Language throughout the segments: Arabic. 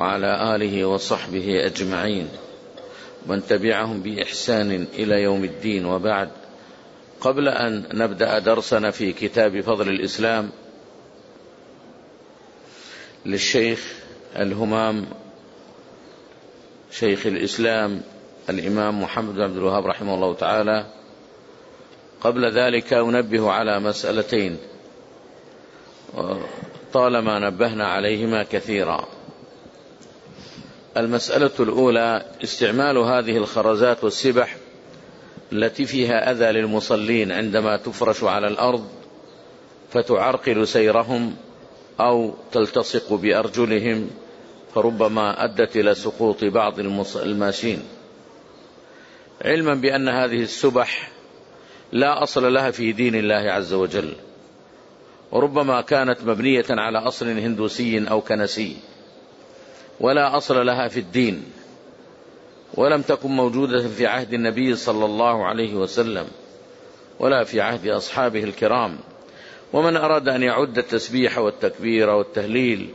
وعلى آله وصحبه أجمعين. من تبعهم بإحسان إلى يوم الدين وبعد. قبل أن نبدأ درسنا في كتاب فضل الإسلام للشيخ الهمام شيخ الإسلام الإمام محمد بن عبد الوهاب رحمه الله تعالى. قبل ذلك أنبه على مسألتين طالما نبهنا عليهما كثيرا. المسألة الأولى استعمال هذه الخرزات والسبح التي فيها أذى للمصلين عندما تفرش على الأرض فتعرقل سيرهم أو تلتصق بأرجلهم فربما أدت إلى سقوط بعض الماشين. علما بأن هذه السبح لا أصل لها في دين الله عز وجل. وربما كانت مبنية على أصل هندوسي أو كنسي. ولا أصل لها في الدين ولم تكن موجودة في عهد النبي صلى الله عليه وسلم ولا في عهد أصحابه الكرام. ومن أراد أن يعد التسبيح والتكبير والتهليل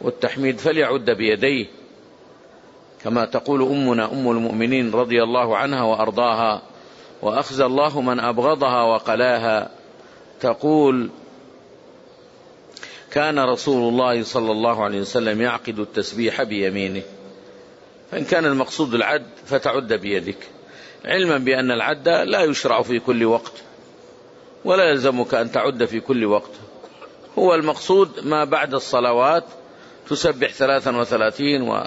والتحميد فليعد بيديه كما تقول أمنا أم المؤمنين رضي الله عنها وأرضاها وأخزى الله من أبغضها وقلاها تقول كان رسول الله صلى الله عليه وسلم يعقد التسبيح بيمينه. فإن كان المقصود العد فتعد بيدك. علما بأن العد لا يشرع في كل وقت ولا يلزمك أن تعد في كل وقت. هو المقصود ما بعد الصلوات تسبح ثلاثا وثلاثين و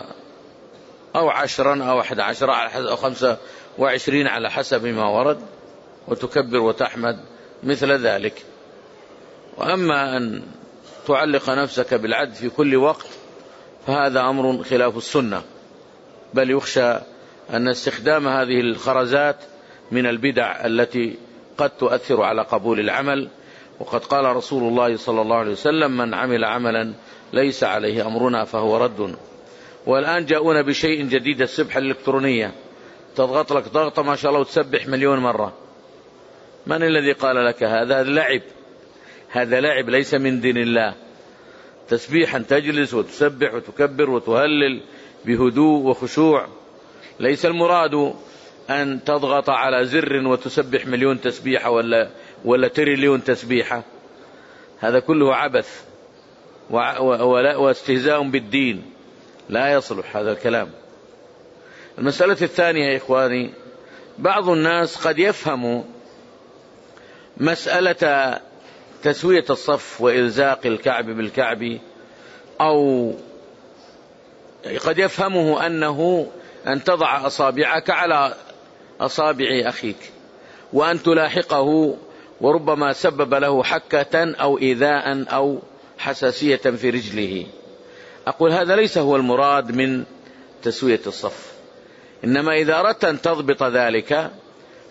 أو عشرا أو أحد عشر أو خمسة وعشرين على حسب ما ورد وتكبر وتحمد مثل ذلك. وأما أن تعلق نفسك بالعد في كل وقت فهذا أمر خلاف السنة. بل يخشى أن استخدام هذه الخرزات من البدع التي قد تؤثر على قبول العمل. وقد قال رسول الله صلى الله عليه وسلم من عمل عملا ليس عليه أمرنا فهو رد. والآن جاءونا بشيء جديد السبحة الإلكترونية. تضغط لك ضغطة ما شاء الله وتسبح مليون مرة. من الذي قال لك هذا؟ لعب هذا لعب ليس من دين الله. تسبيحا تجلس وتسبح وتكبر وتهلل بهدوء وخشوع. ليس المراد أن تضغط على زر وتسبح مليون تسبيحة ولا ولا تريليون تسبيحة. هذا كله عبث واستهزاء بالدين. لا يصلح هذا الكلام. المسألة الثانية يا إخواني بعض الناس قد يفهم مسألة تسوية الصف وإلزاق الكعب بالكعب أو قد يفهمه أنه أن تضع أصابعك على أصابع أخيك وأن تلاحقه وربما سبب له حكة أو إيذاء أو حساسية في رجله. أقول هذا ليس هو المراد من تسوية الصف. إنما إذا أردت أن تضبط ذلك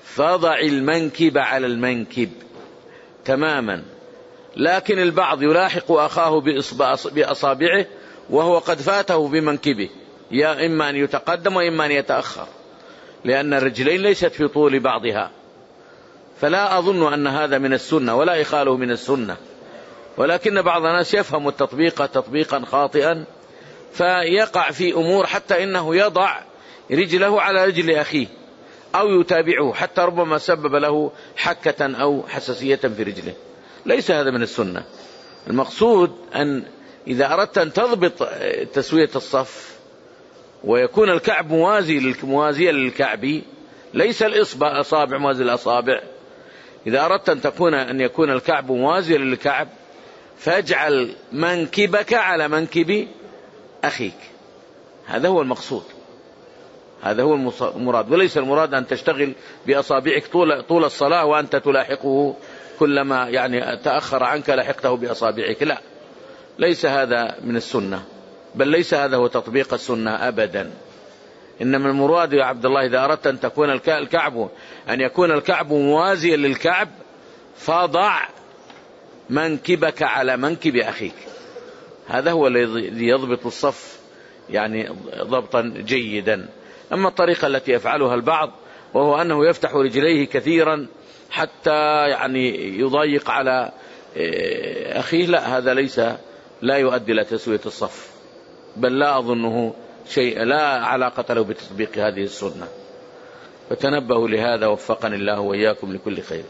فضع المنكب على المنكب تماما. لكن البعض يلاحق أخاه بأصابعه وهو قد فاته بمنكبه يا إما أن يتقدم وإما أن يتأخر لأن الرجلين ليست في طول بعضها. فلا أظن أن هذا من السنة ولا إخاله من السنة. ولكن بعض الناس يفهم التطبيق تطبيقا خاطئا فيقع في أمور حتى إنه يضع رجله على رجل أخيه أو يتابعه حتى ربما سبب له حكة أو حساسية في رجله. ليس هذا من السنة. المقصود أن إذا أردت أن تضبط تسوية الصف ويكون الكعب موازي موازيا للكعب ليس الإصبع أصابع موازي الأصابع إذا أردت أن تكون أن يكون الكعب موازيا للكعب فاجعل منكبك على منكب أخيك. هذا هو المقصود. هذا هو المراد. وليس المراد أن تشتغل بأصابعك طول, طول الصلاة وأنت تلاحقه. كلما يعني تأخر عنك لحقته بأصابعك. لا. ليس هذا من السنة بل ليس هذا هو تطبيق السنة أبدا. إنما المراد يا عبد الله إذا أردت أن تكون الكعب أن يكون الكعب موازيا للكعب فضع منكبك على منكب أخيك. هذا هو الذي يضبط الصف يعني ضبطا جيدا. أما الطريقة التي يفعلها البعض وهو أنه يفتح رجليه كثيرا حتى يعني يضيق على آه، أخيه. لا هذا ليس لا يؤدي إلى تسوية الصف بل لا أظنه شيء لا علاقة له بتطبيق هذه السنة. فتنبهوا لهذا وفقني الله وإياكم لكل خير.